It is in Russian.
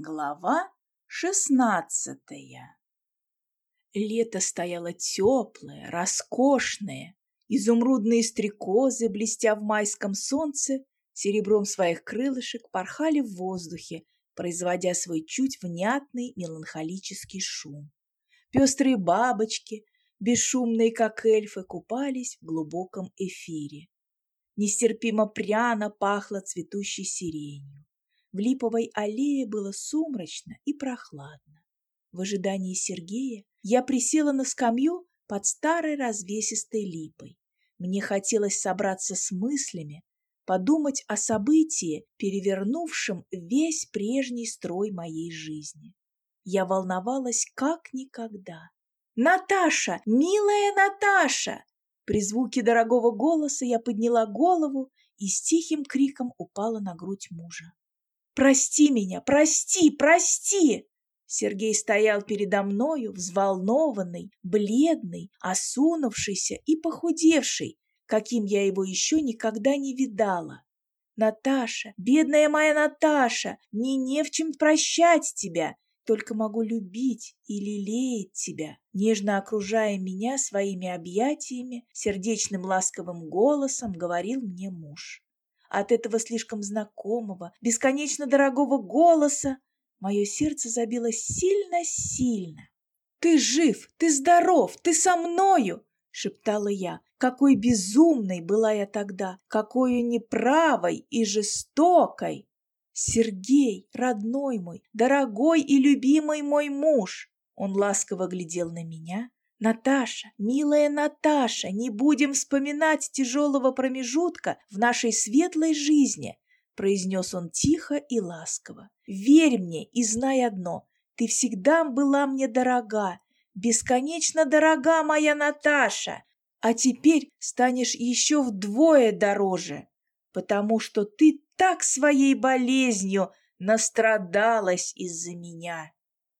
Глава шестнадцатая Лето стояло теплое, роскошное. Изумрудные стрекозы, блестя в майском солнце, серебром своих крылышек порхали в воздухе, производя свой чуть внятный меланхолический шум. Пестрые бабочки, бесшумные, как эльфы, купались в глубоком эфире. Нестерпимо пряно пахло цветущей сиренью. В липовой аллее было сумрачно и прохладно. В ожидании Сергея я присела на скамью под старой развесистой липой. Мне хотелось собраться с мыслями, подумать о событии, перевернувшем весь прежний строй моей жизни. Я волновалась как никогда. «Наташа! Милая Наташа!» При звуке дорогого голоса я подняла голову и с тихим криком упала на грудь мужа. «Прости меня! Прости! Прости!» Сергей стоял передо мною, взволнованный, бледный, осунувшийся и похудевший, каким я его еще никогда не видала. «Наташа, бедная моя Наташа, мне не в чем прощать тебя, только могу любить и лелеять тебя», нежно окружая меня своими объятиями, сердечным ласковым голосом говорил мне муж. От этого слишком знакомого, бесконечно дорогого голоса мое сердце забилось сильно-сильно. «Ты жив, ты здоров, ты со мною!» — шептала я. Какой безумной была я тогда, какой неправой и жестокой! Сергей, родной мой, дорогой и любимый мой муж! Он ласково глядел на меня. Наташа, милая Наташа, не будем вспоминать тяжелого промежутка в нашей светлой жизни, произнес он тихо и ласково. Верь мне и знай одно, ты всегда была мне дорога, бесконечно дорога моя Наташа, а теперь станешь еще вдвое дороже, потому что ты так своей болезнью настрадалась из-за меня.